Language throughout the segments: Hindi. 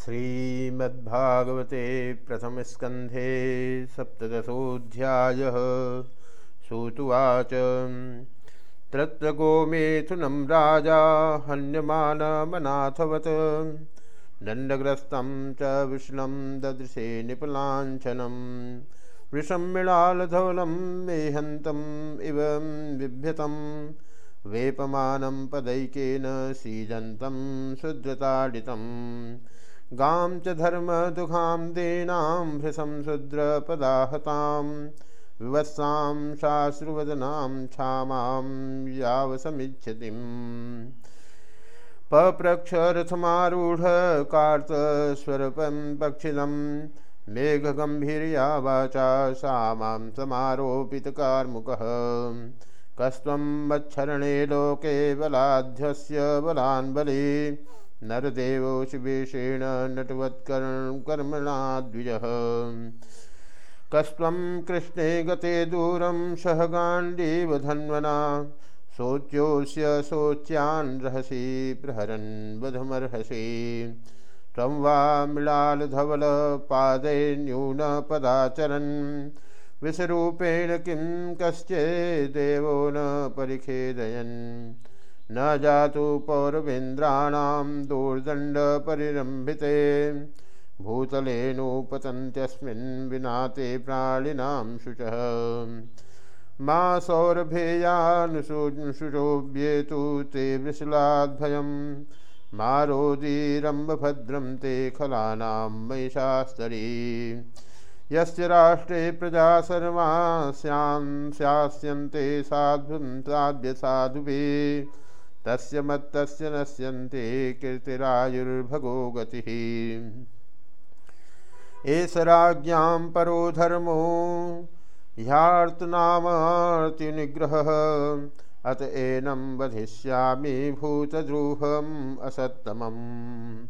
श्रीमद्भागवते प्रथमस्कन्धे सप्तदशोऽध्यायः सूतुवाच। तत्र गोमेथुनं राजा हन्यमानमनाथवत्। दण्डग्रस्तं च विष्णं ददृशे निपलाञ्छनं वृषं मृणालधवलं मेहन्तम् इव बिभ्यतं वेपमानं पदैकेन सीदन्तं शुद्रताडितं गां च धर्मदुःखां दीनां भृशं शुद्रपदाहतां विवत्सां शाश्रुवदनां क्षामां यावसमिच्छतिम् पप्रक्षरथमारूढ कार्तस्वरूपं पक्षिदं मेघगम्भीर्या वाचा सा माँ समारोपितकार्मुकः। कस्त्वं मच्छरणे लोके बलाध्यस्य बलान् बली नरदेवो शिवेशेण नटवत्कर्मणा द्विजः कस्त्वं कृष्णे गते दूरं सह गाण्डीव धन्वना शोच्योऽस्य शोच्यान् रहसि प्रहरन् वधमर्हसि। त्वं वा मृणालधवलपादैन्यूनपदाचरन्, विषरूपेण किं कश्चिदेवो न परिखेदयन्। न जातु पौरवेन्द्राणां दूर्दण्डपरिरम्भिते। भूतलेनोपतन्त्यस्मिन् विना ते प्राणिनां शुचः। मा सौरभेयानुशुशोभ्येतु ते वृषलाद्भयं मा रोदीरम्बभद्रं ते खलानां महिषास्तरी। यस्य राष्ट्रे प्रजा सर्वा स्यां स्यास्यन्ते साधुं साध्य साधुभिः। तस्य मत्तस्य नश्यन्ते कीर्तिरायुर्भगो गतिः। एष राज्ञां परो धर्मो, ह्यार्तनामार्तिनिग्रहः। अत एनं वधिष्यामि भूतद्रूहम् असत्तमम्।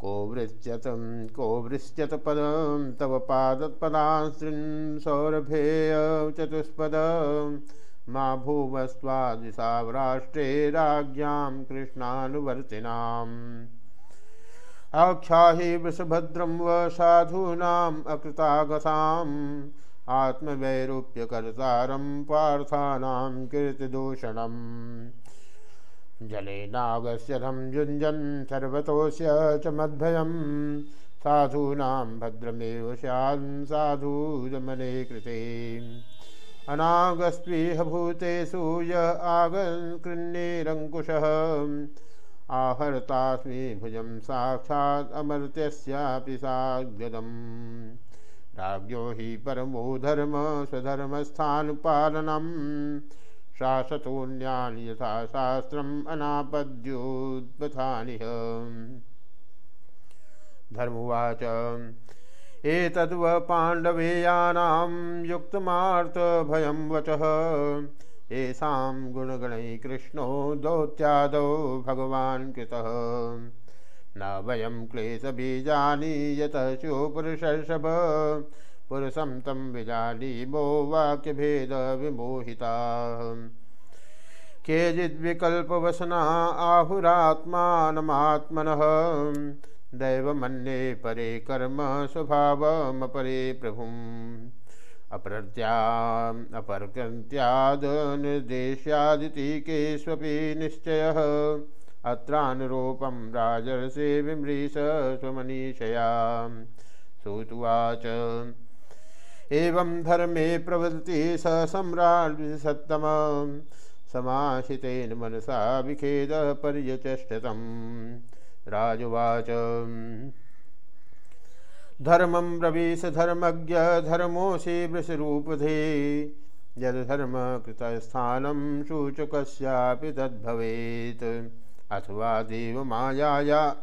को वृच्यतं, को वृश्यत पदं तव पादपदाश्रिन् सौरभेय चतुष्पद मा भूवस्वादिशावराष्ट्रे राज्ञां कृष्णानुवर्तिनाम्। आख्याहि वृषभद्रं व साधूनाम् अकृतागताम्। आत्मवैरूप्यकर्तारं पार्थानां कीर्तिदूषणम्। जलेनागस्यधं युञ्जन् सर्वतोऽस्य च मद्भयं साधूनां भद्रमेव स्यान् साधूजमने कृते। अनागस्त्विह भूतेषु य आगकृन्नेरङ्कुशः आहर्तास्मि भुजं साक्षात् अमर्त्यस्यापि राज्ञो हि परमो धर्म स्वधर्मस्थानुपालनम्। शासतोऽन्यान् यथा शास्त्रम् अनापद्योद्पथानिह धर्मवाच एतद्व पाण्डवेयानां युक्तमार्तभयं वचः। येषां गुणगणैः कृष्णो दौत्यादौ भगवान् कृतः। न वयं क्लेशबीजानि यतः शिवपुरुषर्षभ। पुरुषं तं विजानीमो वाक्यभेदविमोहिताः केचिद्विकल्पवसना आहुरात्मानमात्मनः। दैवमन्ये परे कर्म स्वभावमपरे अप्रत्याम् अपरकृत्यादनिर्देश्यादिति केष्वपि निश्चयः। अत्रानुरूपं राजर्षे विमृश स्वमनीषया। सुतुवाच। एवं धर्मे प्रवृत्ति स सम्राट् सत्तम। समाशितेन मनसा विखेद पर्यचष्टतम्। राजुवाच। धर्मं ब्रवीश धर्मज्ञ धर्मोऽसि वृषरूपधे। यद्धर्मकृतस्थानं सूचकस्यापि तद्भवेत्। अथवा देवमायाया।